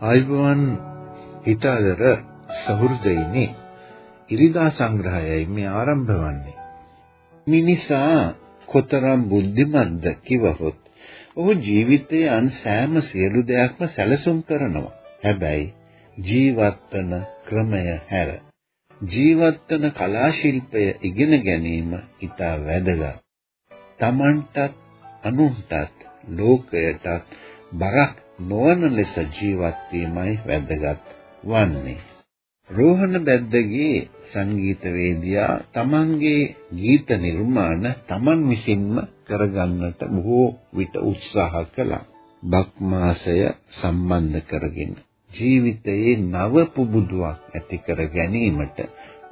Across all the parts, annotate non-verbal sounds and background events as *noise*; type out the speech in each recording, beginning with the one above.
ආයුබෝවන් හිතාදර සහෘදයිනි ඉරිදා සංග්‍රහයයි මේ ආරම්භ වන්නේ මිනිසා කොතරම් බුද්ධිමත්ද කිවහොත් ඔහු ජීවිතයේ අන් සෑම සියලු දෙයක්ම සැලසුම් කරනවා. හැබැයි ජීවත්වන ක්‍රමය හැර ජීවත්වන කලා ශිල්පය ඉගෙන ගැනීම ඉතා වැදගත්. Tamanටත් අනුන්ටත් ලෝකයටත් බරක් නොවන ලෙස ජීවත් වීමයි වැදගත් වන්නේ. රෝහණ බැද්දගේ සංගීතවේදියා තමන්ගේ ගීත නිර්මාණ තමන් විසින්ම කරගන්නට බොහෝ විට උත්සාහ කළා. බක්මාසය සම්බන්ධ කරගෙන ජීවිතයේ නව පුබුදුවක් ඇති කර ගැනීමට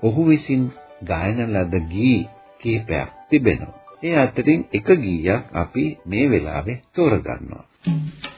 ඔහු විසින් ගායන ලද ගී කීපයක් තිබෙනවා. ඒ අතරින් එක ගීයක් අපි මේ වෙලාවේ තෝරගන්නවා. දැක්ක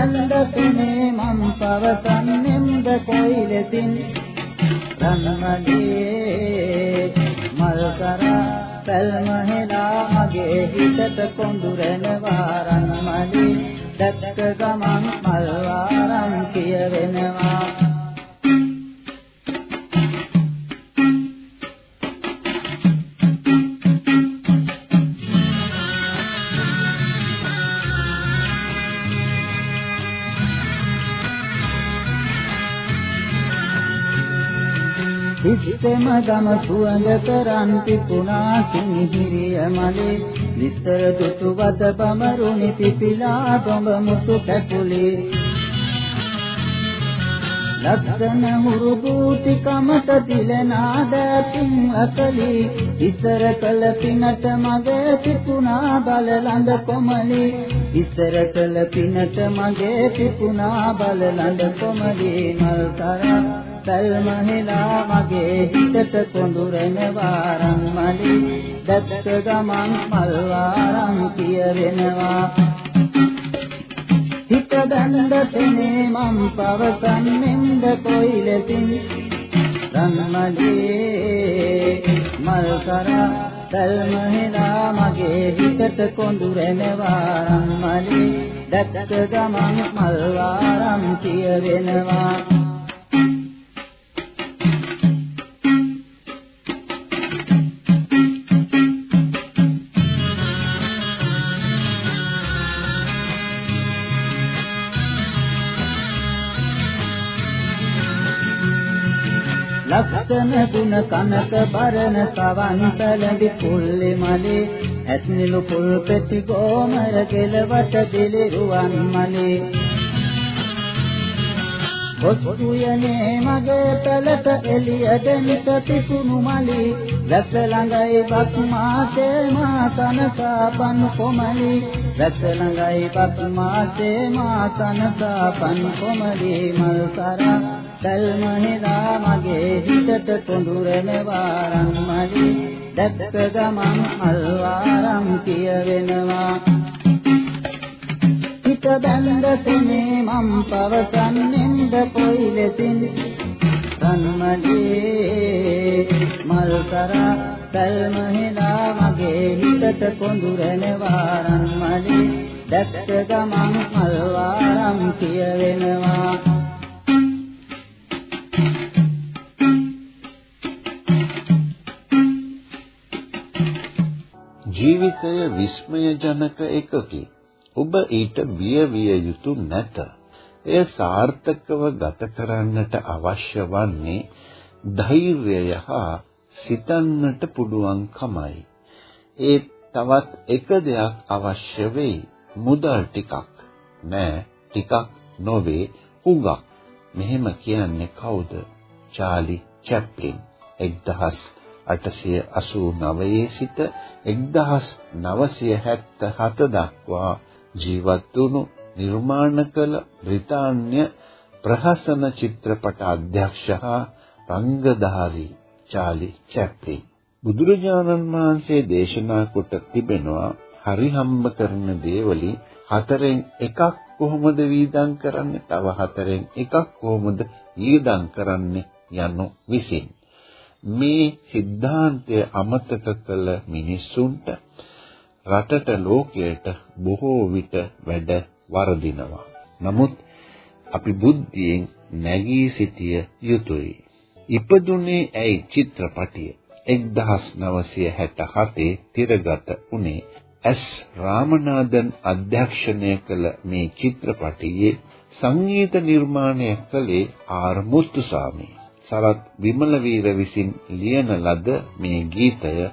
හිත බැඳ තුනේ මම් පවසන්නේම්ද කොයිලෙතින් රන්මඩේ මල් කරා සල්මහෙලා මගේ හිතට කොඳුරනවා. රන්මඩේ දැක්ක ගමන් මල් වාරම් කියවෙනවා. සිත්තම ගම සුවඳ කරන් පිපුණා සිහිරිය මලේ. විස්තර දුතු වද බමරුනි පිපිලා දොඹ මුතු කැකුලේ ලක්ෂණ හුරු බූති කමට දිලනා දැතින් අකලි ඉස්සර කළ පිනට මගේ පිපුණා බල ළඳ කොමලි. ඉස්සර කළ පිනට මගේ පිපුණා බල ළඳ කොමලි මල් කරා සල්මහිලා මගේ හිතට කොඳුරන වාරම් මලි. දැක්ක ගමන් මල් වාරම් කියවෙනවා. හිත දණ්ඩ තනේ මම් පවසන්නේන්ද කොයිලෙතින් රන්මලේ මල් කරා සල්මහිලා මගේ හිතට කොඳුරන වාරම් මලි. දැක්ක ගමන් මල් වාරම් කියවෙනවා. ලස්සන ගුණ කනක බරන සවන් පැලඳි පුල්ලේ මලේ. ඇත්නිලු පුල් පෙති ගෝමර කෙලවට දිලිරුවන් මලේ. ඔස්සුයනේ මගේ පැලට එළිය දෙන්නට තිකුණු මලි. රැස් ළඟයි බක් මාසේ මා තනසාපන් කොමලි. රැස් ළඟයි බක් මාසේ මා තනසාපන් කොමලි මල් කරා සල්මහිලා මගේ හිතට කොඳුරන වාරම් මලි. දැක්ක ගමන් අල්වාරම් කියවෙනවා. හිත බැඳ තුනේ මම් පවසන්නේන්ද කොයි ලෙසින්? රන්මලේ මල් කරා සල්ම හෙලා මගේ හිතට කොඳුරන වාරන් මලේ දැක්ක ගමන් මල්වාරම් කියවෙනවා ජීවිතය විස්මයජනක එකකි. ඔබ ඊට බිය විය යුතු නැත. එය සාර්ථකව ගත කරන්නට අවශ්‍ය වන්නේ ධෛර්යය හා සිතන්නට පුළුවන්කමයි. ඒ තවත් එක දෙයක් අවශ්‍ය වෙයි. මුදල් ටිකක්. නෑ ටිකක් නොවේ හුඟක්. මෙහෙම කියන්නේ කවුද? චාලි චැප්ලින් 1889 සිට 1977 දක්වා ජීවත් වුණු නිර්මාණ කළ බ්‍රිතාන්‍ය ප්‍රහසන චිත්‍රපට අධ්‍යක්ෂ හා රංගධාරී චාලි චැප්ලින් බුදුරජාණන් වහන්සේ දේශනා කොට තිබෙනවා හරි හම්බ කරන දේවලි හතරෙන් එකක් කොහොමද වීදම් කරන්නේ? තව හතරෙන් එකක් කොහොමද වීදම් කරන්නේ යනු විසින්. මේ સિદ્ધාන්තය අමතක කළ මිනිසුන්ට රටට ලෝකයට බොහෝ විට වැඩ වර්ධිනවා නමුත් අපි බුද්ධියෙන් නැගී සිටිය යුතුයි. ඉපදුනේ ඇයි චිත්‍රපටිය 1967 තිරගත උනේ එස් රාමනාදන් අධ්‍යක්ෂණය කළ මේ චිත්‍රපටයේ සංගීත නිර්මාණය කළේ ආර් මුස්තුසාමි. සරත් විමලවීර විසින් ලියන ලද මේ ගීතය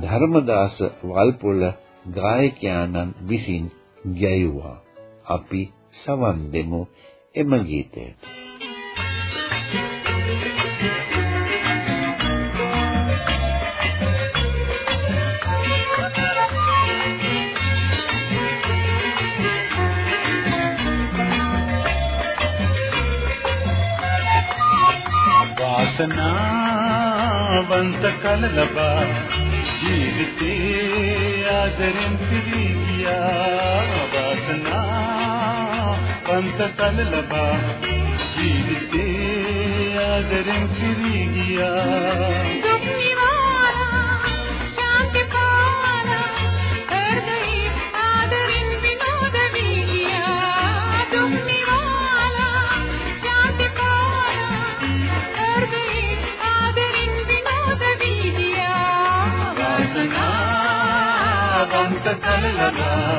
ධර්මදාස වල්පොල ගායකයාණන් විසින් ගැයුවා. අපි සවන් දෙමු එම ගීතයට. වාසනාවන්ත කල ලබා ජීවිතේ ආදරෙන් පිරී ගියා වාසනාවන්ත කල ලබා ජීවිතේ ආදරෙන් පිරී ගියා කලලබා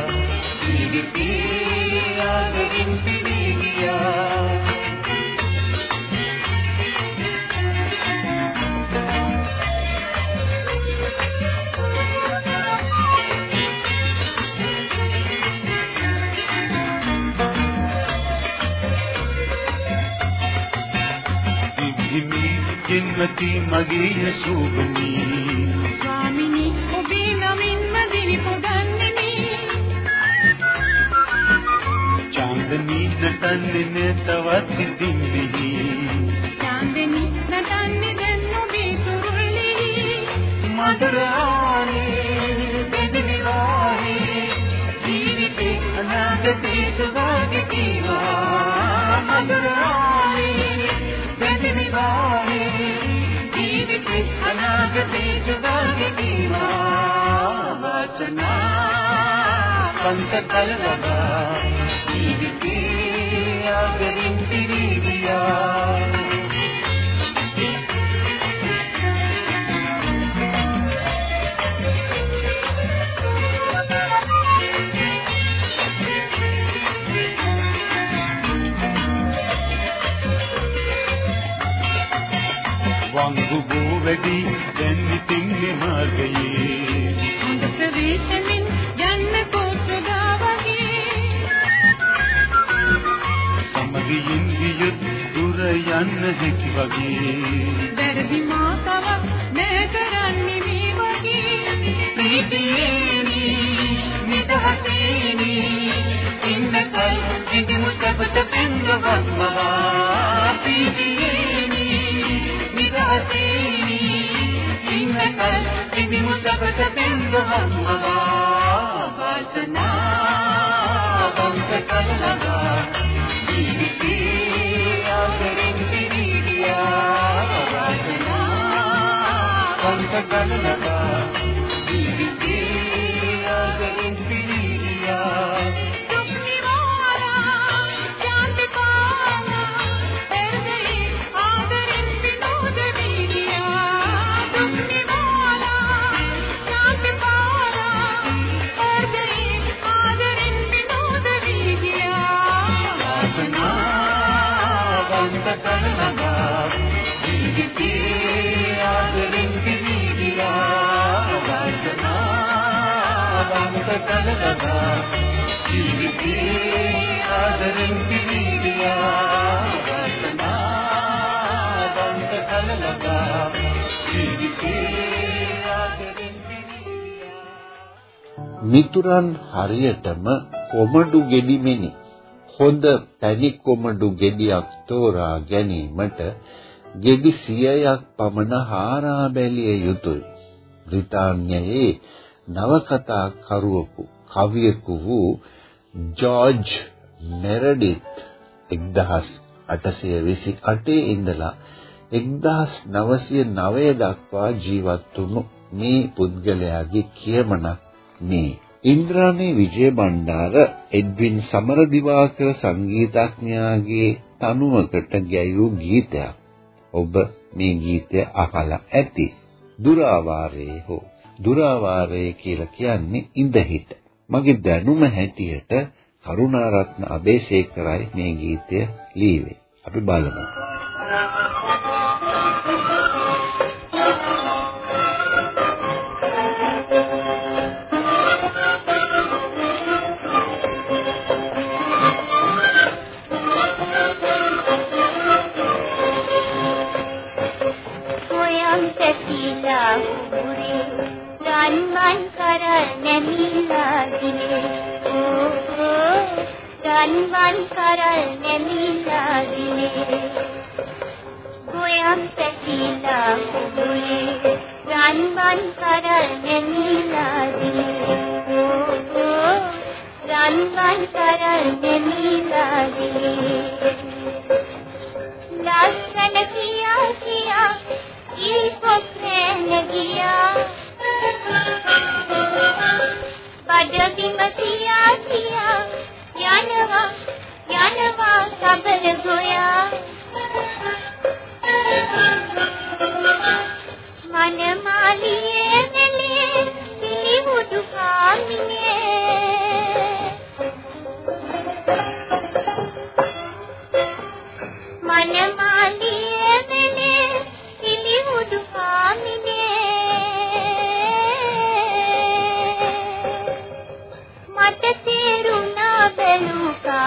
ජීවිතේ ආදරින් පිරී ගියා ජින්මති මගේ සුබනී නටන්නේ තවත් සිතින්දිහි චාන්දනී නටන්නේ දැන් ඔබේ තුරුලෙහි මధుරානේ බෙදවිවාහේ ජීවිතේ අනාගතේ සුභාගේ කීවා මధుරානේ බෙදවිවාහේ ජීවිතේ අනාගතේ සුභාගේ කීවා වාසනා පන්ත කලබා ජීවිතේ ආගරින් පිරිවියා වංගු බෝ වැඩි දැන් ඉතින් මාර්ගයේ යන්න හැකි වගේ. වැරදි මාතවක් නෑ කරන්නේ මේ වගේ. ප්‍රීතියේනි නිදහසේනි ඉන්නකල් ඉදිමු සබත පින්දවත්මවා ප්‍රීතියේනි නිදහසේනි ඉන්නකල් ඉදිමු සබත පින්දවත්මවා වාසනා බංක කලලවා බංක මිතුරන් හරියටම කොමඩු ගෙඩි මෙනි. හොඳ පැණි කොමඩු ගෙඩියක් තෝරා ගැනීමට ගෙඩි 100ක් පමණ හාරා බැලිය යුතුය. බ්‍රිතාන්‍යයේ නවකතා කරුවෙකු කවියෙකු වූ ජෝර්ජ් මෙරඩිත් 1828 ඉඳලා 1909 දක්වා ජීවත් වුණු මේ පුද්ගලයාගේ කියමනක් මේ ඉන්ද්‍රාණී විජය බණ්ඩාර එඩ්වින් සමරදිවාකර සංගීතඥයාගේ තනුවකට ගැයූ ගීතයක්. ඔබ මේ ගීතය අහලා ඇති. දුරාවාරයේ හෝ දුරාවාරයේ කියලා කියන්නේ ඉඳහිට. මගේ දැනුම හැටියට කරුණාරත්න අබේසේකරයි මේ ගීතය ලියවේ. අපි බලමු. හොයම් කර නැමිලා දිනේ ඕ ඕ රන්මන් කර නැමිලා දිනේ හොයම් පැතිලා උරේ රන්මන් කර නැමිලා දිනේ ඕ ඕ රන්මන් කර නැමිලා දිනේ ලස්සන කියා කියා ඉල්පොක්‍රෑන ගියා බඩගිම කියා කියා යනවා යනවා සබල ගොයා මනමාලියේ මෙලේ පිළිහුඩු කාමිනේ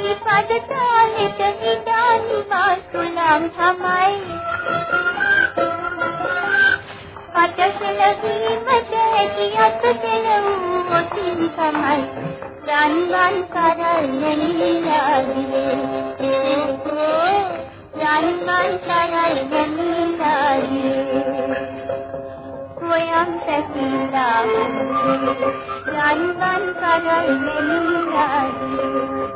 මගේ කවි පද තාලෙට හිතානි මාතුලම් තමයි. පටසල වීමට ඇතියත් දෙලවූ ඔතින් තමයි රන්වන් කරල් නැමිලාදියේ රන්වන් කරල් නැමිලාදියේ හොයම් සැකිලා රන්වන් කරල් නැමිලාදියේ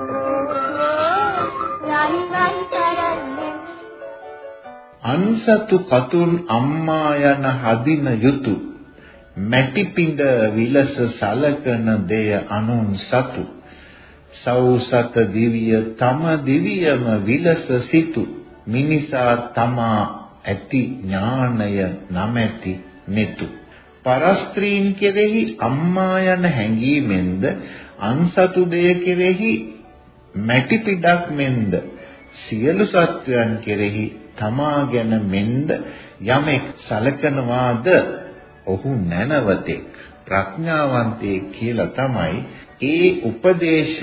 අන්සතු කතුන් අම්මා යන හදින යුතු. මැටි පිඬ විලස සලකන දෙය අනුන් සතු. සෞසත දිවිය තම දිවියම විලස සිටු මිනිසා තමා ඇති ඥානය නැමැති netu පරස්ත්‍රීන් කෙරෙහි අම්මා යන හැඟීමෙන්ද අන්සතු දෙය කෙරෙහි මැටි පිටක් මෙන්ද සියලු සත්වයන් කෙරෙහි තමා ගැන මෙන්ද යමෙක් සලකනවාද ඔහු නැනවතෙක් ප්‍රඥාවන්තයෙක් කියලා තමයි ඒ උපදේශ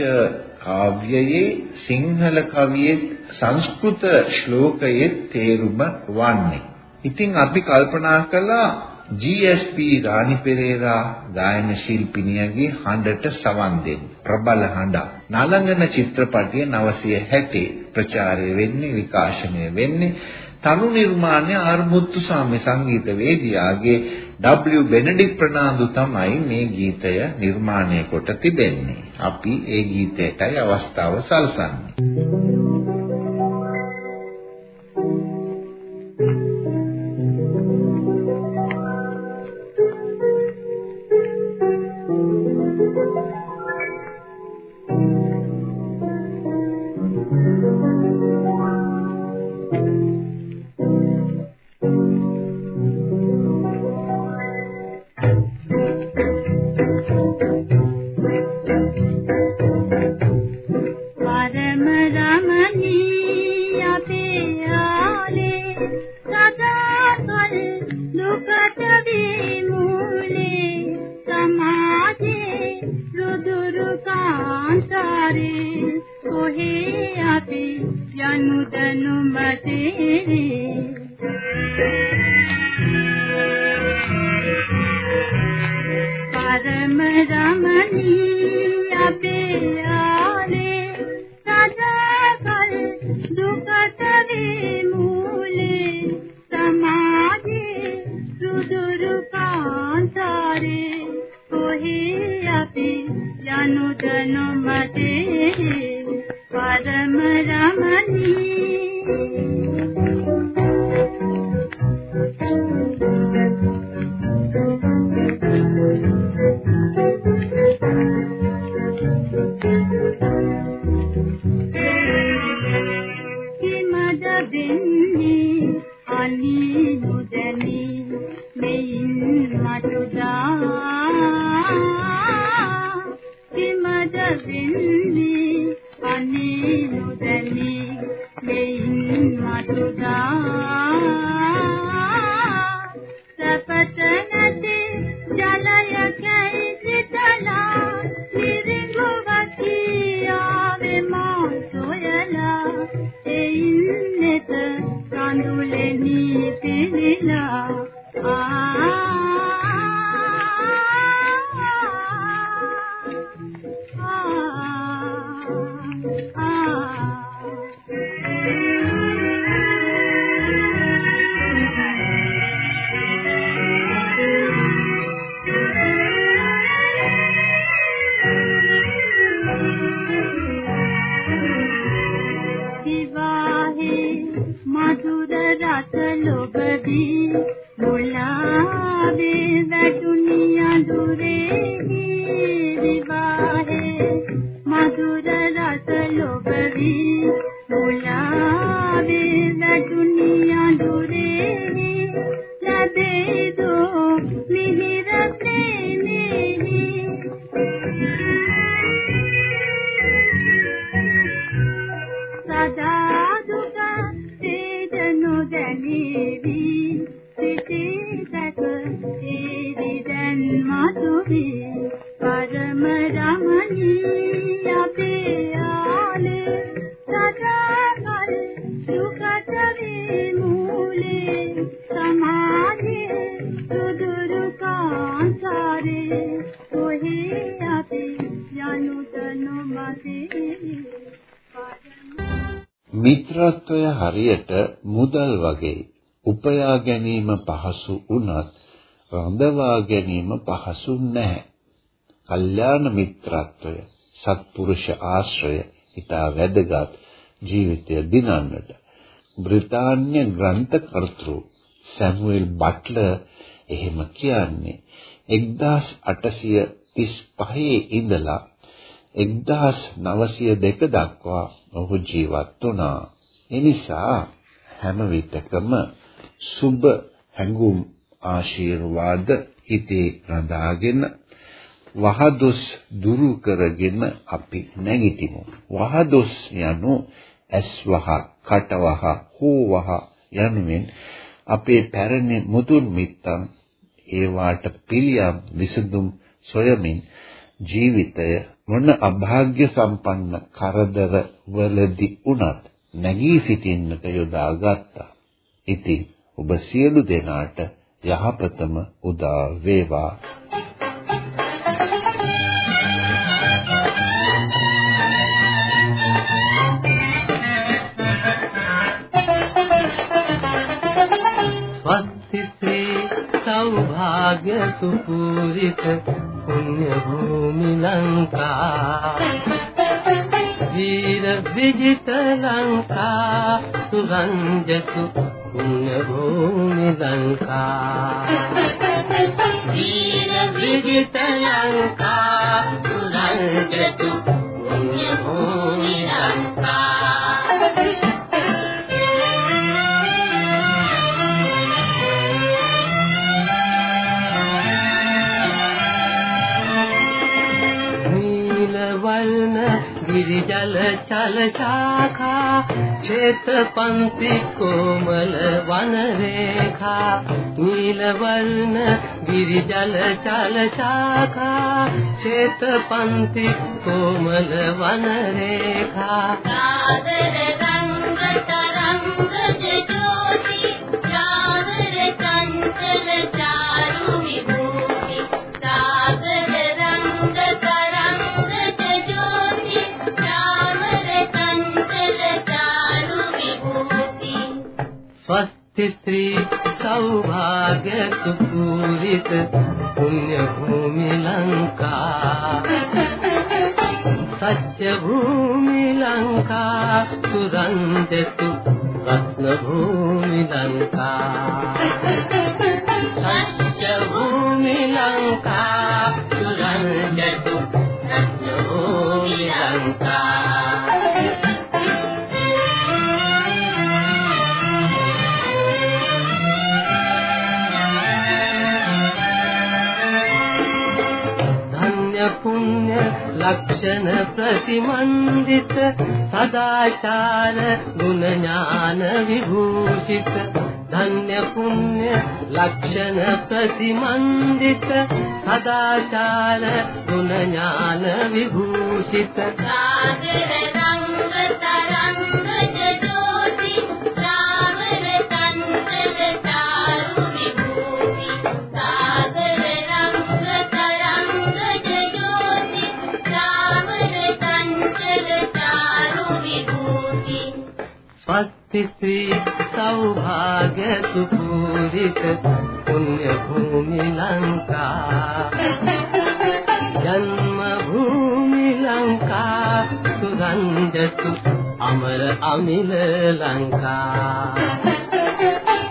කාව්‍යයේ සිංහල කවියේ සංස්කෘත ශ්ලෝකයේ තේරුම වන්නේ. ඉතින් අපි කල්පනා කළා GSP රාණි පෙරේරා ගායන ශිල්පිනියගේ හඬට සවන් දෙන්න. ප්‍රබල හඬ. නලංගන චිත්‍රපටයේ 960 ප්‍රචාරය වෙන්නේ විකාශනය වෙන්නේ තනු නිර්මාණය ආර්මුත්තු සාම්‍ය සංගීත වේදිකාගේ W බෙනඩික් ප්‍රනාන්දු තමයි මේ ගීතය නිර්මාණය කොට තිබෙන්නේ. අපි ඒ ගීතයටයි අවස්ථාව සලසන්නේ. 在这里。मटका රස ලොබදී මිත්‍රත්වය හරියට මුදල් වගේ උපයා ගැනීම පහසු වුණත් රඳවා ගැනීම පහසු නැහැ. කල්යාණ මිත්‍රත්වය, සත්පුරුෂ ආශ්‍රය ඉතා වැදගත් ජීවිතය දිනන්නට. බ්‍රිතාන්‍ය ග්‍රන්ථකර්තෘ සැමුවෙල් බට්ලර් එහෙම කියන්නේ 1835 ඉඳලා 1902 දක්වා ඔහු ජීවත් වුණා. එනිසා හැම විටකම සුබ හැඟුම් ආශිර්වාද හිතේ රඳාගෙන වහදොස් දුරු කරගෙන අපි නැගිටිමු. වහදොස් යනු ඇස්වහ, කටවහ, හෝවහ යනුවෙන් අපේ පැරණි මුතුන් මිත්තන් ඒවාට පිළියම් විසඳුම් සොයමින් ජීවිතය මොන අභාග්‍ය සම්පන්න කරදර වලදී උනත් නැගී සිටින්නට යොදාගත්තා. ඉතින් ඔබ සියලු දෙනාට යහපතම උදා වේවා. සෞභාග්‍ය සුපූරිත පුණ්‍ය භූමි ලංකා. වීර විජිත ලංකා. සුගන්ධතු පුණ්‍ය භූමි ලංකා. වීර විජිත ලංකා. සුගන්ධතු गिरिजल चल शाखा क्षेत पंक्ति कोमल वन रेखा नील वर्ण गिरिजल चल शाखा क्षेत पंक्ति कोमल वन रेखा ස්ත්‍රී සෞභාග සුපූරිත පුණ්‍ය භූමි ලංකා. සත්‍ය භූමි ලංකා සුරන්දතු රත්න භූමි ලංකා. *laughs* සත්‍ය භූමි ලංකා लक्षण प्रति मण्डित सदाचार गुणज्ञान विभूषित धन्य पुण्य लक्षण प्रतिमण्डित सदाचार गुण ज्ञान विभूषित තිස්ත්‍රි සෞභාග සුපූරිත පුණ්‍ය භූමි ලංකා. ජන්ම භූමි ලංකා සුරංජසු අමර අමිල ලංකා.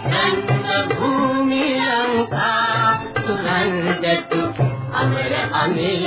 ජන්ම භූමි ලංකා සුරංජසු අමර අමිල